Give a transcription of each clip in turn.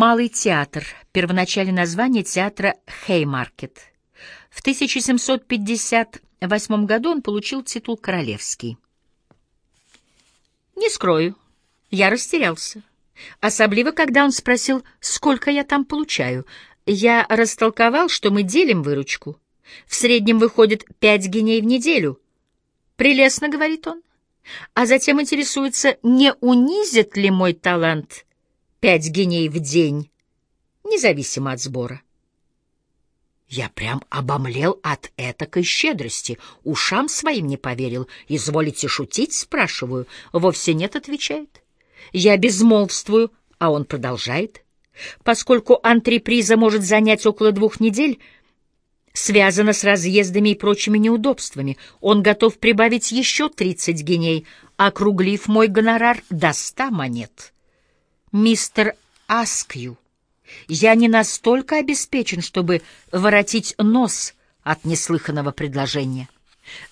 Малый театр. Первоначальное название театра Хеймаркет. В 1758 году он получил титул королевский. Не скрою, я растерялся. Особливо, когда он спросил, сколько я там получаю. Я растолковал, что мы делим выручку. В среднем выходит пять геней в неделю. «Прелестно», — говорит он. А затем интересуется, не унизит ли мой талант пять геней в день, независимо от сбора. Я прям обомлел от этакой щедрости, ушам своим не поверил. «Изволите шутить?» — спрашиваю. «Вовсе нет», — отвечает. Я безмолвствую, а он продолжает. Поскольку антреприза может занять около двух недель, связано с разъездами и прочими неудобствами, он готов прибавить еще тридцать геней, округлив мой гонорар до ста монет. Мистер Аскью, я не настолько обеспечен, чтобы воротить нос от неслыханного предложения.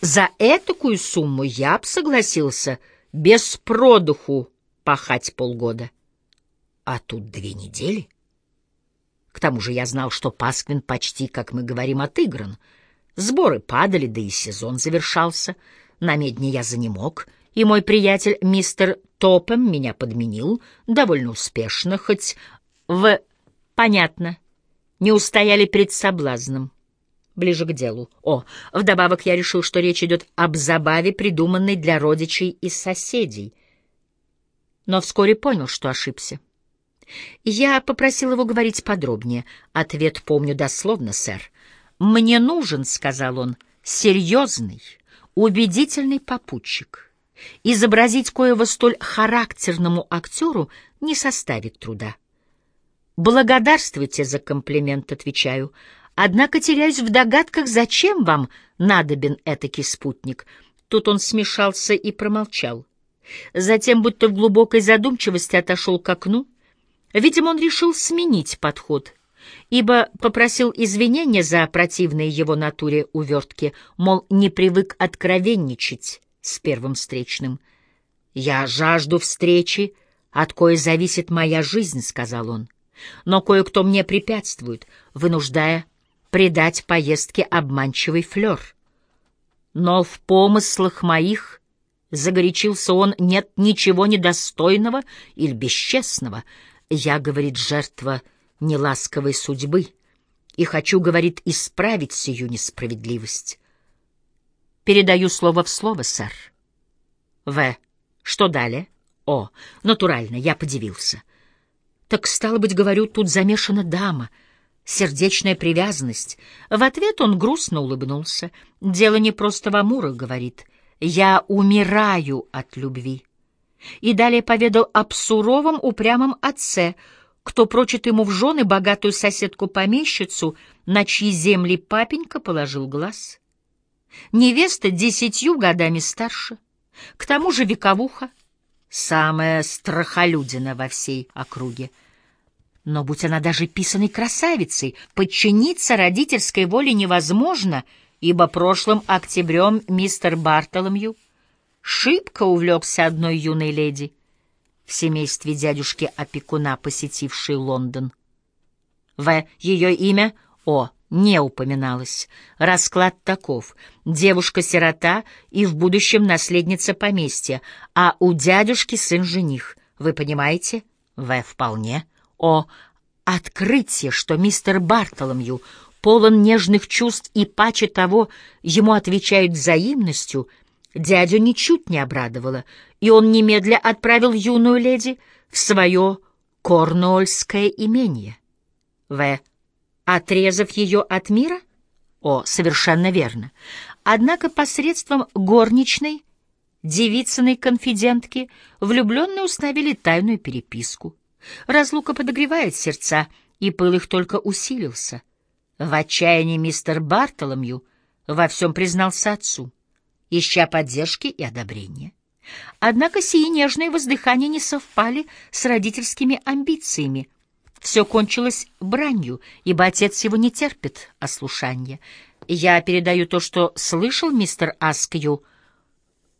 За этакую сумму я б согласился без продуху пахать полгода. А тут две недели. К тому же я знал, что Пасквин почти, как мы говорим, отыгран. Сборы падали, да и сезон завершался. На медне я занемог, и мой приятель мистер Топем меня подменил довольно успешно, хоть в Понятно. Не устояли перед соблазном. Ближе к делу. О, вдобавок я решил, что речь идет об забаве, придуманной для родичей и соседей. Но вскоре понял, что ошибся. Я попросил его говорить подробнее. Ответ помню дословно, сэр. «Мне нужен, — сказал он, — серьезный, убедительный попутчик. Изобразить коего столь характерному актеру не составит труда. «Благодарствуйте за комплимент», — отвечаю. «Однако теряюсь в догадках, зачем вам надобен этакий спутник». Тут он смешался и промолчал. Затем, будто в глубокой задумчивости, отошел к окну. Видимо, он решил сменить подход, ибо попросил извинения за противные его натуре увертки, мол, не привык откровенничать с первым встречным. «Я жажду встречи, от кое зависит моя жизнь», — сказал он но кое-кто мне препятствует, вынуждая придать поездке обманчивый флер. Но в помыслах моих, — загорячился он, — нет ничего недостойного или бесчестного. Я, — говорит, — жертва неласковой судьбы, и хочу, — говорит, — исправить сию несправедливость. Передаю слово в слово, сэр. В. Что далее? О, натурально, я подивился. Так, стало быть, говорю, тут замешана дама, сердечная привязанность. В ответ он грустно улыбнулся. Дело не просто в Амурах, говорит. Я умираю от любви. И далее поведал об суровом упрямом отце, кто прочит ему в жены богатую соседку-помещицу, на чьи земли папенька положил глаз. Невеста десятью годами старше, к тому же вековуха, самая страхолюдина во всей округе. Но будь она даже писаной красавицей, подчиниться родительской воле невозможно, ибо прошлым октябрем мистер Бартоломью шибко увлекся одной юной леди в семействе дядюшки-опекуна, посетившей Лондон. В. Ее имя О. не упоминалось. Расклад таков. Девушка-сирота и в будущем наследница поместья, а у дядюшки сын-жених. Вы понимаете? В. Вполне о открытие, что мистер Бартоломью полон нежных чувств и паче того ему отвечают взаимностью, дядю ничуть не обрадовало, и он немедля отправил юную леди в свое корнуольское имение. В. Отрезав ее от мира? О, совершенно верно. Однако посредством горничной, девицыной конфидентки, влюбленные установили тайную переписку. Разлука подогревает сердца, и пыл их только усилился. В отчаянии мистер Бартоломью во всем признался отцу, ища поддержки и одобрения. Однако сии нежные воздыхания не совпали с родительскими амбициями. Все кончилось бранью, ибо отец его не терпит ослушания. Я передаю то, что слышал мистер Аскью,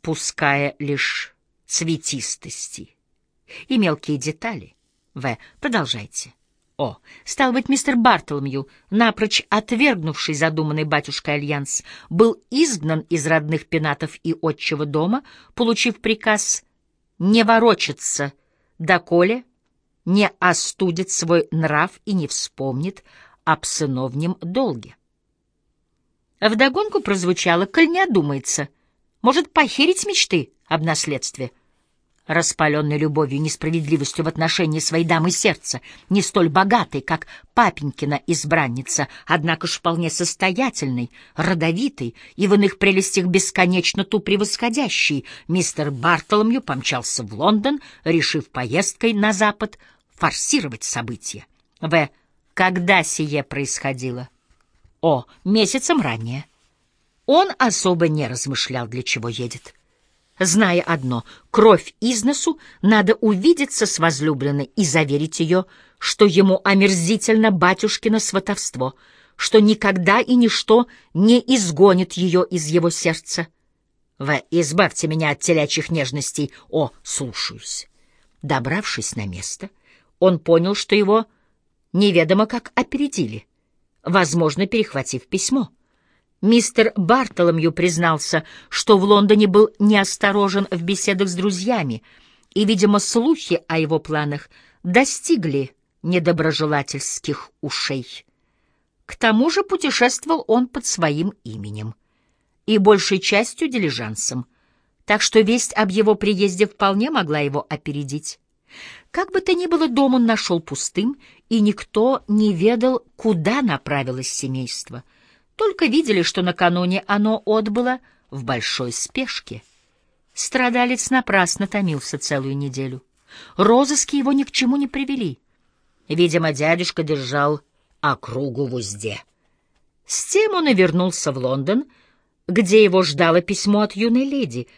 пуская лишь цветистости и мелкие детали. В. Продолжайте. О, стал быть, мистер Бартоломью, напрочь отвергнувший задуманный батюшкой альянс, был изгнан из родных пенатов и отчего дома, получив приказ не ворочаться, доколе не остудит свой нрав и не вспомнит об сыновнем долге. Вдогонку прозвучало, коль не одумается, может похерить мечты об наследстве — распаленный любовью и несправедливостью в отношении своей дамы сердца, не столь богатой, как папенькина избранница, однако ж вполне состоятельный, родовитый и в иных прелестях бесконечно ту превосходящий, мистер Бартоломью помчался в Лондон, решив поездкой на запад форсировать события. В. Когда сие происходило? О. Месяцем ранее. Он особо не размышлял, для чего едет зная одно — кровь из носу, надо увидеться с возлюбленной и заверить ее, что ему омерзительно батюшкино сватовство, что никогда и ничто не изгонит ее из его сердца. В. Избавьте меня от телячьих нежностей. О, слушаюсь. Добравшись на место, он понял, что его неведомо как опередили, возможно, перехватив письмо. Мистер Бартоломью признался, что в Лондоне был неосторожен в беседах с друзьями, и, видимо, слухи о его планах достигли недоброжелательских ушей. К тому же путешествовал он под своим именем и большей частью дилижансом, так что весть об его приезде вполне могла его опередить. Как бы то ни было, дом он нашел пустым, и никто не ведал, куда направилось семейство — только видели, что накануне оно отбыло в большой спешке. Страдалец напрасно томился целую неделю. Розыски его ни к чему не привели. Видимо, дядюшка держал округу в узде. С тем он и вернулся в Лондон, где его ждало письмо от юной леди,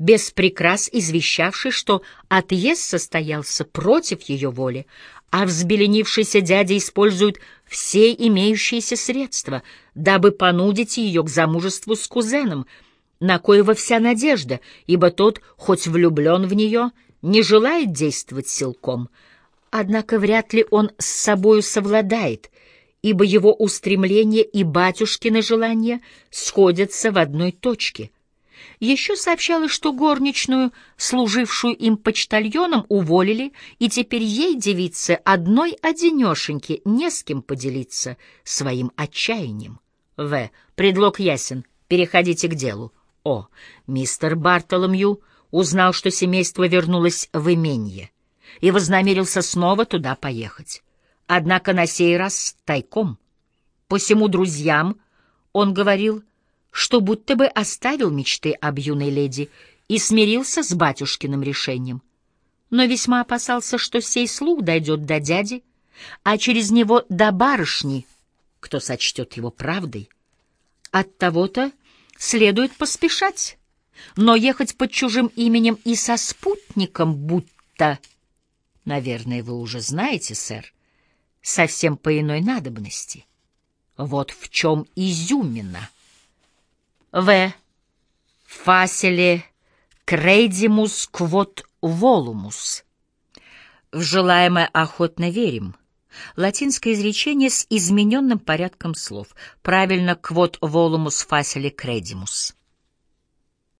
без прикрас извещавшей, что отъезд состоялся против ее воли, а взбеленившийся дядя использует все имеющиеся средства, дабы понудить ее к замужеству с кузеном, на коего вся надежда, ибо тот, хоть влюблен в нее, не желает действовать силком. Однако вряд ли он с собою совладает, ибо его устремления и батюшкины желания сходятся в одной точке — еще сообщалось, что горничную, служившую им почтальоном, уволили, и теперь ей, девице, одной одинешеньки, не с кем поделиться своим отчаянием. В. Предлог ясен. Переходите к делу. О. Мистер Бартоломью узнал, что семейство вернулось в именье и вознамерился снова туда поехать. Однако на сей раз тайком. Посему друзьям он говорил — что будто бы оставил мечты об юной леди и смирился с батюшкиным решением. Но весьма опасался, что сей слух дойдет до дяди, а через него до барышни, кто сочтет его правдой. От того-то следует поспешать, но ехать под чужим именем и со спутником будто... Наверное, вы уже знаете, сэр, совсем по иной надобности. Вот в чем изюмина. В. Фаселе крейдимус квот волумус. В желаемое охотно верим. Латинское изречение с измененным порядком слов. Правильно, квот волумус фаселе кредимус.